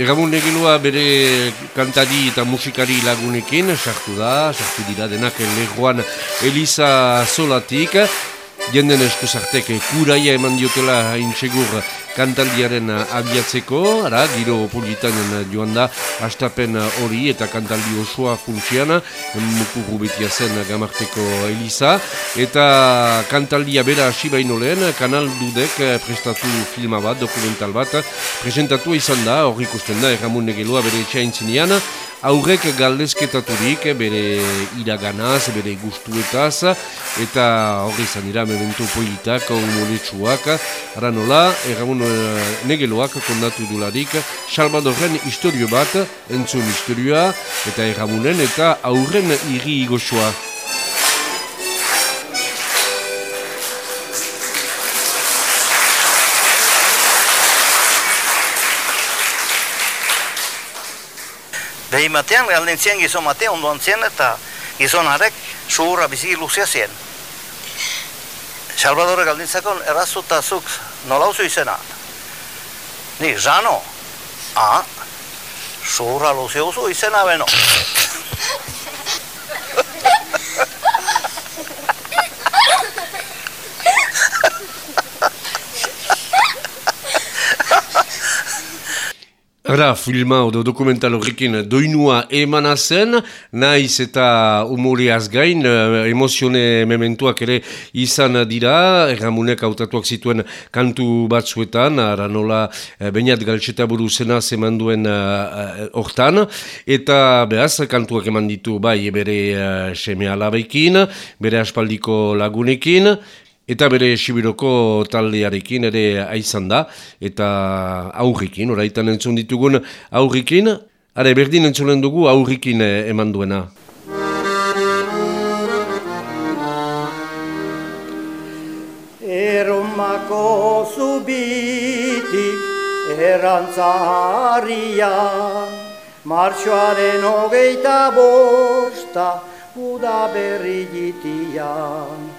Egamun negilua bere kantari eta musikari lagunekin, sartu da, sartu dira denak legoan Elisa Solatik, jenden eskuzartek kuraia eman diotela hain segur kantaldiaren abiatzeko, ara, giro politanen joan da, astapen hori eta kantaldi osoa funtsiana, mukuru betia zen gamarteko Elisa, eta kantaldia bera hasi baino lehen, kanal dudek prestatu filma bat, dokumental bat, presentatu izan da, hori ikusten da, erramun negeloa bere etxain aurrek galdezketaturik bere iraganaz, bere gustuetaz, eta hori izan dira memento politak, humonetsuak, ara nola, erramun negeloak kondatu dularik, Salvadorren historio bat, entzun historioa, eta erramunen, eta aurren irri igosoa. Behi matean, galdin zien gizon mate, ondoan zien eta gizon harek suhurra biziki luzia zien. Salvador galdin zakon, errazuta zuk nola uzu izena? Ni, Jano? Ah, suhurra luzia uzu izena beno. Ara, filma edo dokumental horrekin doinua emana zen, naiz eta humoriaz gain, eh, emozione mementuak ere izan dira, erramunek hautatuak zituen kantu batzuetan, ara nola eh, bainat galtseta buru zena zeman duen eh, hortan, eta behaz, kantuak eman ditu bai bere uh, seme alabekin, bere aspaldiko lagunekin, Eta bere Sibiroko taldearekin ere aizan da, eta aurrikin, oraitan entzun ditugun aurrikin, are berdin entzunen dugu aurrikin eh, eman duena. Eromako zubitik erantzarian, martxoaren hogeita bosta, uda berri jitian.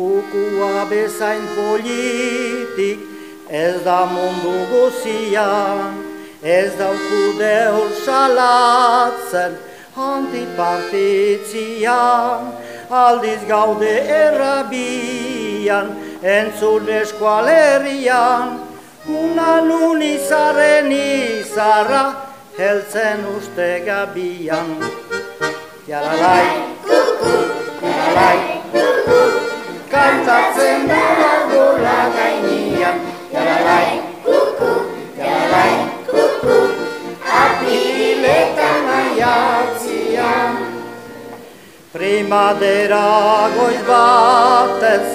Kukua bezain politik ez da mundu guzian, ez dauku deur salatzen antipartitzian, aldiz gaude errabian, entzun eskualerian, unan unizaren izarra, heltzen uste gabian. Jalalai, kuku, jalalai, kuku, kantatzen da ardola gainian, jaralai, kuku, jaralai, kuku, apiriletan aiatzian. Primadera goiz batez,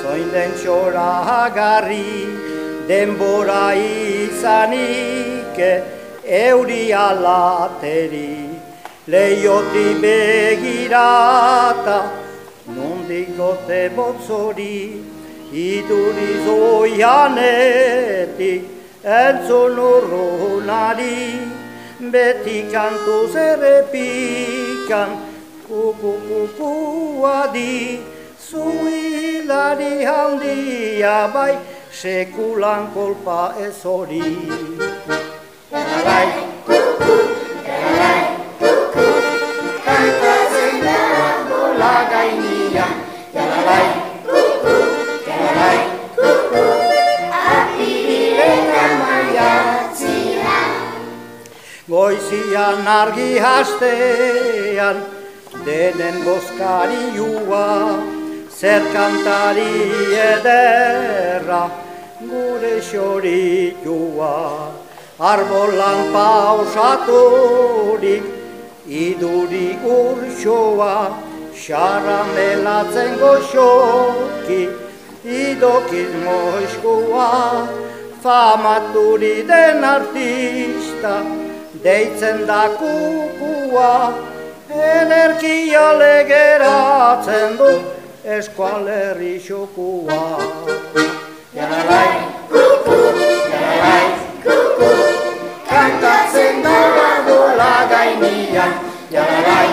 zoin den txora agarri, denbora izanik, euri alateri, leioti begirata, Nondikote botzori, iduri zoianetik, entzun urrunari, beti kantu zerrepikan, kuku kuku zuilari handia bai, sekulan kolpa ez hori. Erai, argi hastean, denen boskari jua, zer kantari ederra, gure xori jua. Arbolan pausaturik, iduri urxoa, xarra melatzen goxoki, idokiz moizkoa, famaturi den artista, deitzen da kukua, energia legeratzen du eskualerri xokua. Jaralai, kuku, jaralai, kuku, kantatzen da dola gainian, jaralai,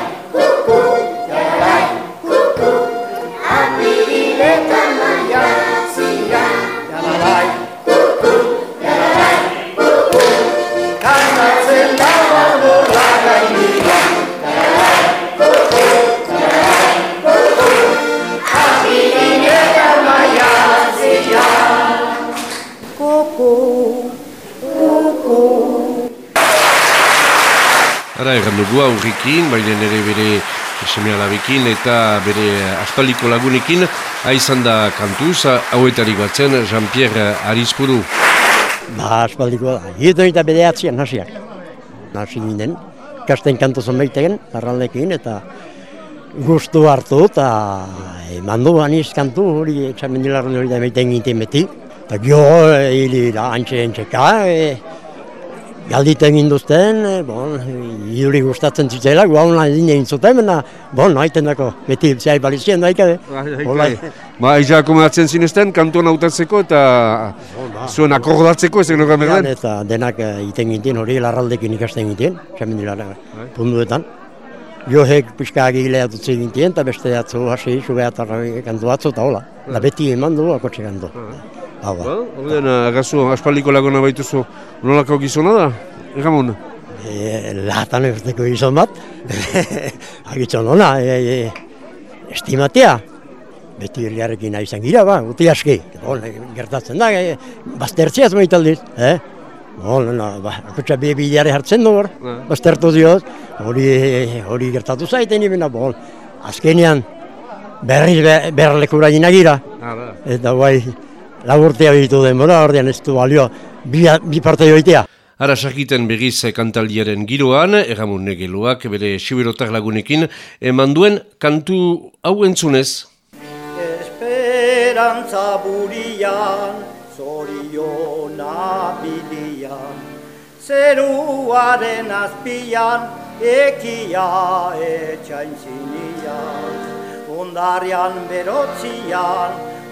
Dugu aurrikin, baina ere bere seme alabekin eta bere aspaliko lagunekin, haizan da kantuz, hauetarik batzen Jean-Pierre Arizpuru. Ba, aspaldiko da. Hieto eta bere atzian hasiak. Hasi ginen, kasten kantu zonbaitegen, arraldekin, eta gustu hartu, eta eman du aniz kantu hori, etxamendilarren hori da meiten ginten beti. Eta gio, hili antxe entxeka, e, galditen ginduzten, e, bon, iduri gustatzen zitzela, guaun lan egin zuten, baina, bon, haiten dako, beti zai balizien daike. Hola. Ba, iza akomodatzen zinezten, kantuan hautatzeko eta zuen akordatzeko ez egin berden. Eta denak eh, iten ginten, hori larraldekin ikasten ginten, txamendilara punduetan. Johek pixka agilea dutze ginten, eta beste atzu hasi, subea eta kantu atzu, eta hola. Da beti eman du, akotxe kantu. Hau Ba, da. Orden, agazu, aspaldiko laguna baituzu, nolako gizona da? Egamon? E, latan eurteko izan bat, agitzen ona, e, e, estimatea. Beti herriarekin izan gira, ba, uti aski. Bon, gertatzen da, e, baztertziaz maitaldiz, eh? Bon, no, ba, akutsa bi bideare hartzen du hor, Ja. baztertu dioz, hori, hori gertatu zaiten ibina, bon, azkenean berriz be, berlekura gira, Ara. eta bai, laburtea ditu denbora, ordean ez du balio, bi, bi parte joitea. Ara sakiten begiz kantaldiaren giroan, egamun negeluak bere siberotar lagunekin, eman duen kantu hau entzunez. Esperantza burian, zoriona bidian, zeruaren azpian, ekia etxain zinian. Ondarian berotzian,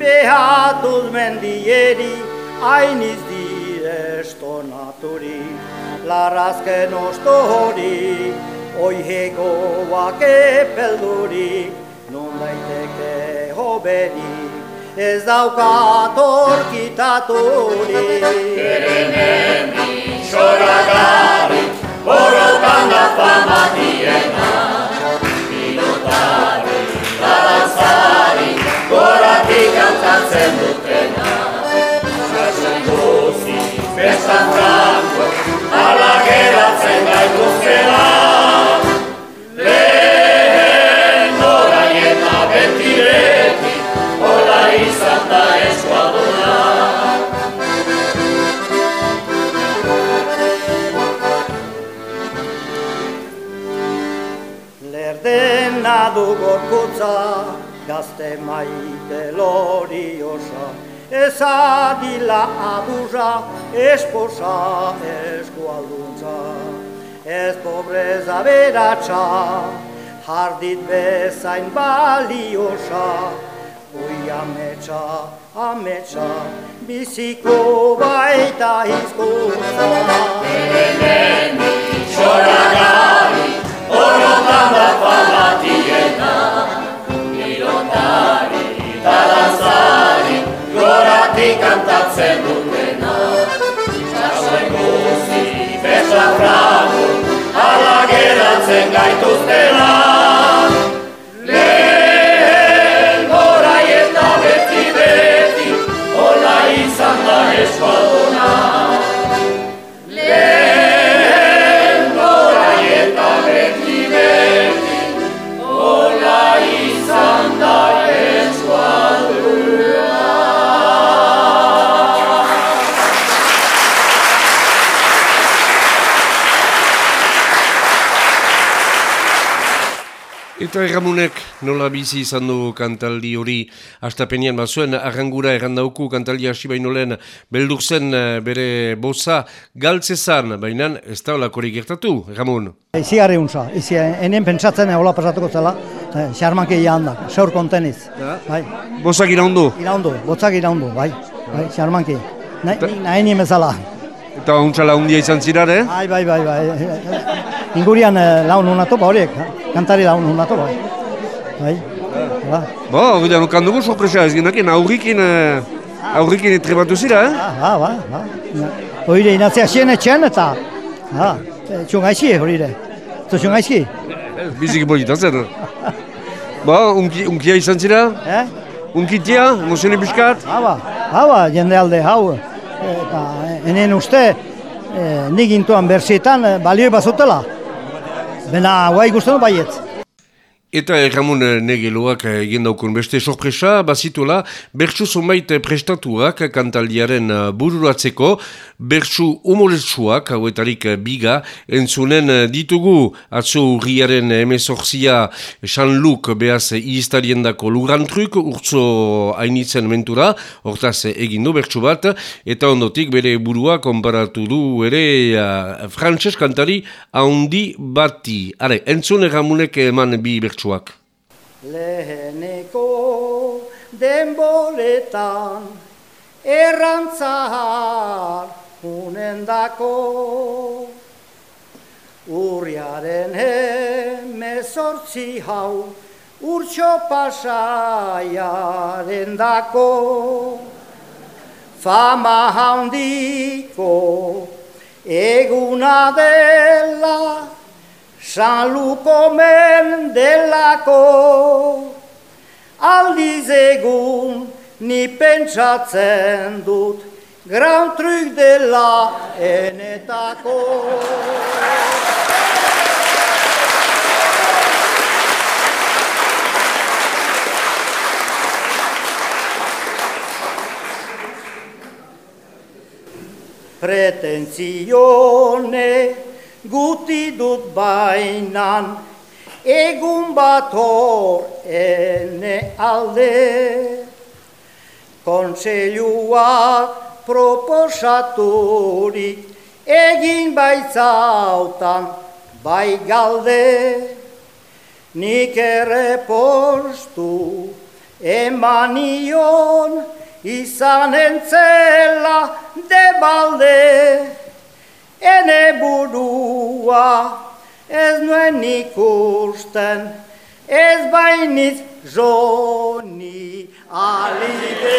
behatuz mendieri, hainiz dire estonaturi, larrazken osto hori, oihegoak epelduri, non daiteke hoberi, ez daukat orkitaturi. izena du gorkotza, gazte maite loriosa, ezadila aburra, esposa eskualduntza. Ez pobreza beratxa, jardit bezain baliosa, Oi ametsa, ametsa, biziko baita izkuntza. Bere lehenik, xoragari, orotan bat Eta erramunek nola bizi izan du kantaldi hori astapenean bazuen arrangura errandauku kantaldi hasi baino lehen beldur zen eh, bere boza galtzezan, baina ez da olakori gertatu, erramun. Izi gari unza, izi enen pentsatzen hola pasatuko zela, eh, xarmanke handak, seur konteniz. Bai, Bozak iraundu, iraundu, botzak iraundu, bai, bai, xarmanke. Nahi nahi nien bezala. eta untsala handia izan zirare, Bai, bai, bai, bai. Ingurian eh, laun unatu, ba horiek, kantari laun unatu, bai. Bai, ba. Bo, hori da nukan dugu sorpresa ez genaken, aurrikin, eh, aurrikin etrebatu zira, eh? Ba, ba, ba. Horire inatzea xien etxean eta, ha, txungaizki horire. Txungaizki, Biziki polita zen. Bo, unki, unkia izan zira, eh? unkitia, emozione biskat, Haba, haba, jende alde hau, eta enen uste, e, nik intuan bersietan e, balio bazutela. Bena, guai guztenu baietz. Eta eh, negeloak egin daukun beste sorpresa, bazituela, bertsu zonbait prestatuak kantaldiaren eh, bururatzeko, bertsu humoretsuak, hauetarik eh, biga, entzunen eh, ditugu atzo urriaren emezorzia Jean-Luc behaz iztarien dako lurantruk, urtzo hainitzen mentura, hortaz egin du bertsu bat, eta ondotik bere burua konparatu du ere uh, frantses kantari haundi bati. Are, entzun erramunek eman bi bertsuak. Leheneko denboretan errantzar unendako Urriaren emezortzi hau urtso pasaiaren dako Fama handiko eguna dela Sanluko mendelako aldiz egun ni pentsatzen dut Grand Truc dela enetako. Pretenzione guti dut bainan, egun bat hor ene alde. Kontseiluak proposaturik egin baitzautan bai galde. Nik ere postu emanion izan entzela de balde. Ene burua ez nuen ikusten, ez bainiz joni alide.